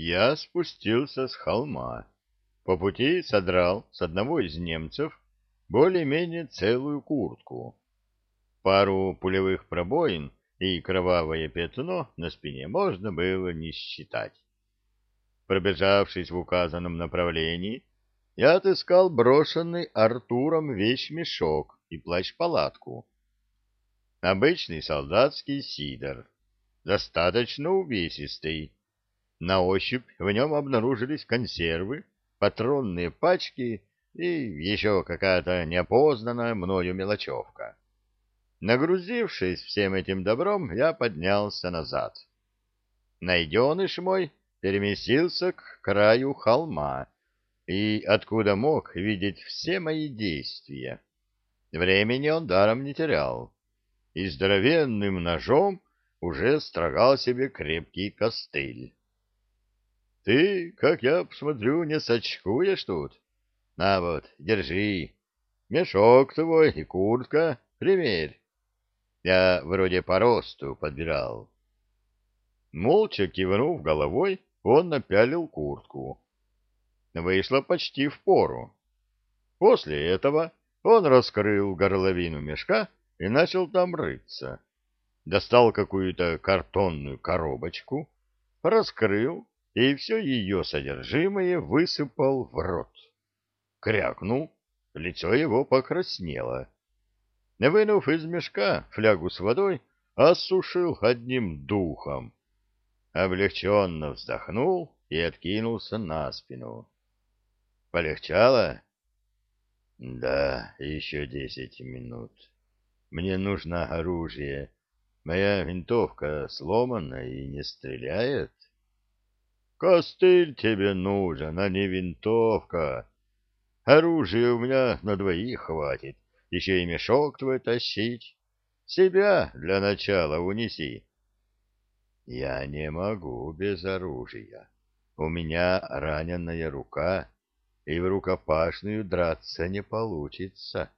я спустился с холма. По пути содрал с одного из немцев более-менее целую куртку. Пару пулевых пробоин и кровавое пятно на спине можно было не считать. Пробежавшись в указанном направлении, я отыскал брошенный Артуром вещмешок и плащ-палатку. Обычный солдатский сидор, достаточно увесистый. На ощупь в нем обнаружились консервы, патронные пачки и еще какая-то неопознанная мною мелочевка. Нагрузившись всем этим добром, я поднялся назад. Найденыш мой переместился к краю холма, и откуда мог видеть все мои действия. Времени он даром не терял, и здоровенным ножом уже строгал себе крепкий костыль. — Ты, как я посмотрю, не сочкуешь тут? На вот, держи. Мешок твой и куртка, примерь. Я вроде по росту подбирал. Молча кивнув головой, он напялил куртку. Вышло почти в пору. После этого он раскрыл горловину мешка и начал там рыться. Достал какую-то картонную коробочку, раскрыл и все ее содержимое высыпал в рот. Крякнул, лицо его покраснело. Вынув из мешка флягу с водой, осушил одним духом. Облегченно вздохнул и откинулся на спину. Полегчало? Да, еще десять минут. Мне нужно оружие. Моя винтовка сломана и не стреляет. Костыль тебе нужен, а не винтовка. Оружия у меня на двоих хватит. Еще и мешок твой тащить. Себя для начала унеси. Я не могу без оружия. У меня раненая рука и в рукопашную драться не получится.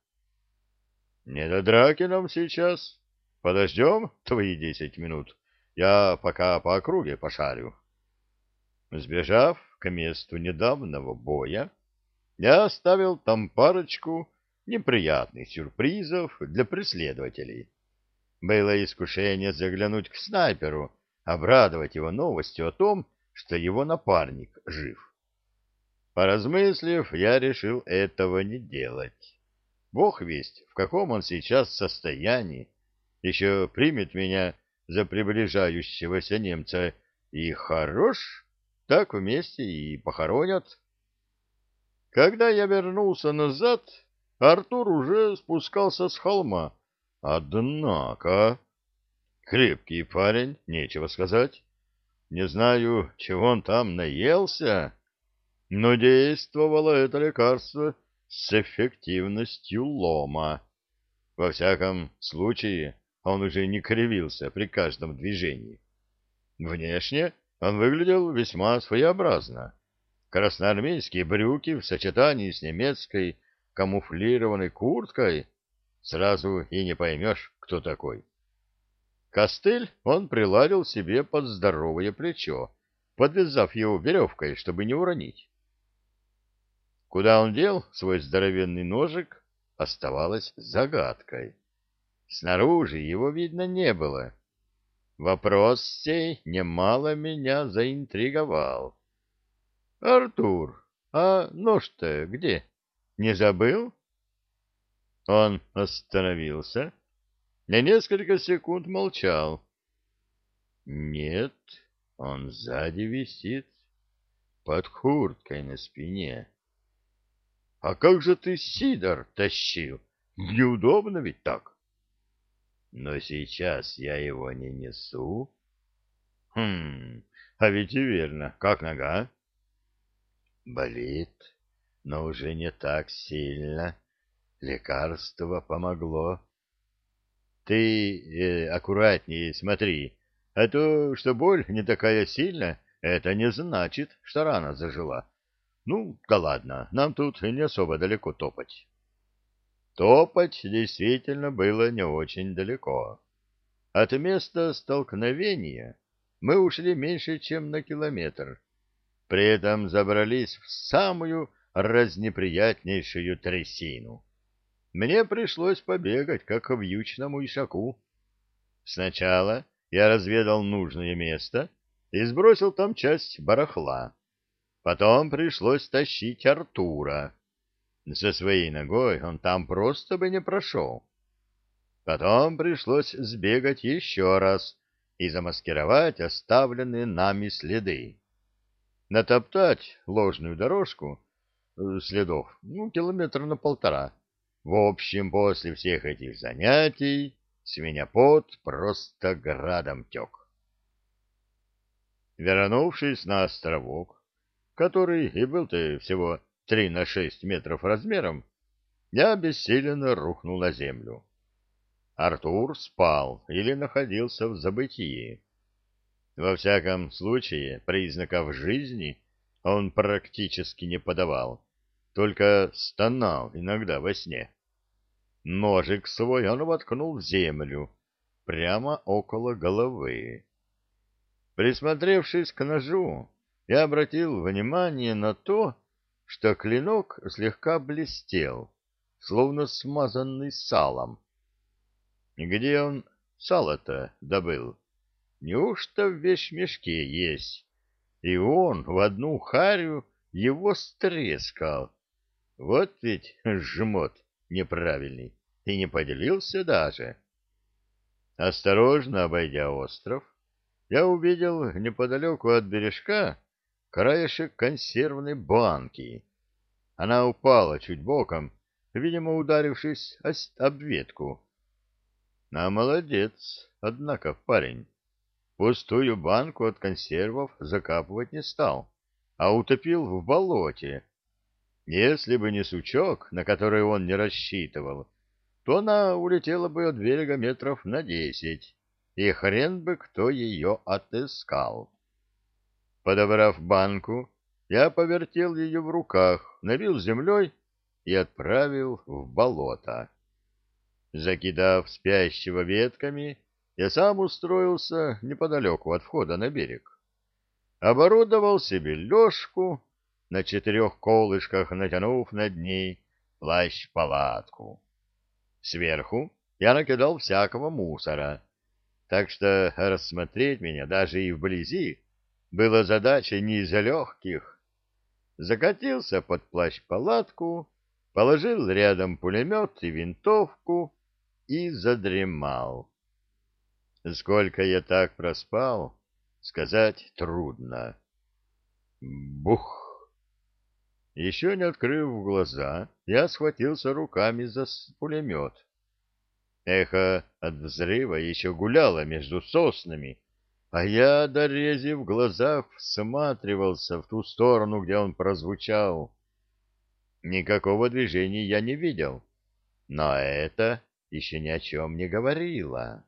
Не до драки нам сейчас. Подождем твои десять минут. Я пока по округе пошарю. Сбежав к месту недавнего боя, я оставил там парочку неприятных сюрпризов для преследователей. Было искушение заглянуть к снайперу, обрадовать его новостью о том, что его напарник жив. Поразмыслив, я решил этого не делать. Бог весть, в каком он сейчас состоянии. Еще примет меня за приближающегося немца и хорош, так вместе и похоронят. Когда я вернулся назад, Артур уже спускался с холма. Однако... Крепкий парень, нечего сказать. Не знаю, чего он там наелся, но действовало это лекарство с эффективностью лома. Во всяком случае, он уже не кривился при каждом движении. Внешне он выглядел весьма своеобразно. Красноармейские брюки в сочетании с немецкой камуфлированной курткой сразу и не поймешь, кто такой. Костыль он приладил себе под здоровое плечо, подвязав его веревкой, чтобы не уронить. Куда он дел свой здоровенный ножик, оставалось загадкой. Снаружи его видно не было. Вопрос сей немало меня заинтриговал. — Артур, а нож-то где? Не забыл? Он остановился, на несколько секунд молчал. — Нет, он сзади висит, под курткой на спине. А как же ты сидор тащил? Неудобно ведь так. Но сейчас я его не несу. Хм, а ведь и верно. Как нога? Болит, но уже не так сильно. Лекарство помогло. Ты э, аккуратнее смотри, а то, что боль не такая сильная, это не значит, что рана зажила. Ну, да ладно, нам тут не особо далеко топать. Топать действительно было не очень далеко. От места столкновения мы ушли меньше, чем на километр, при этом забрались в самую разнеприятнейшую трясину. Мне пришлось побегать, как вьючному ишаку. Сначала я разведал нужное место и сбросил там часть барахла. Потом пришлось тащить Артура. Со своей ногой он там просто бы не прошел. Потом пришлось сбегать еще раз и замаскировать оставленные нами следы. Натоптать ложную дорожку э, следов, ну, километра на полтора. В общем, после всех этих занятий с меня пот просто градом тек. Вернувшись на островок, который и был-то всего три на шесть метров размером, я бессиленно рухнул на землю. Артур спал или находился в забытии. Во всяком случае, признаков жизни он практически не подавал, только стонал иногда во сне. Ножик свой он воткнул в землю, прямо около головы. Присмотревшись к ножу, я обратил внимание на то, что клинок слегка блестел, словно смазанный салом. Где он сало-то добыл? Неужто в вещмешке есть? И он в одну харю его стрескал. Вот ведь жмот неправильный, и не поделился даже. Осторожно обойдя остров, я увидел неподалеку от бережка краешек консервной банки. Она упала чуть боком, видимо, ударившись об ветку. А молодец, однако, парень. Пустую банку от консервов закапывать не стал, а утопил в болоте. Если бы не сучок, на который он не рассчитывал, то она улетела бы от берега метров на десять, и хрен бы кто ее отыскал. Подобрав банку, я повертел ее в руках, налил землей и отправил в болото. Закидав спящего ветками, я сам устроился неподалеку от входа на берег. Оборудовал себе лёжку, на четырех колышках натянув над ней плащ-палатку. Сверху я накидал всякого мусора, так что рассмотреть меня даже и вблизи было задачей не из легких. Закатился под плащ-палатку, положил рядом пулемет и винтовку, и задремал. Сколько я так проспал, сказать трудно. Бух! Еще не открыв глаза, я схватился руками за пулемет. Эхо от взрыва еще гуляло между соснами, а я, дорезив в глазах, всматривался в ту сторону, где он прозвучал. Никакого движения я не видел, но это еще ни о чем не говорила.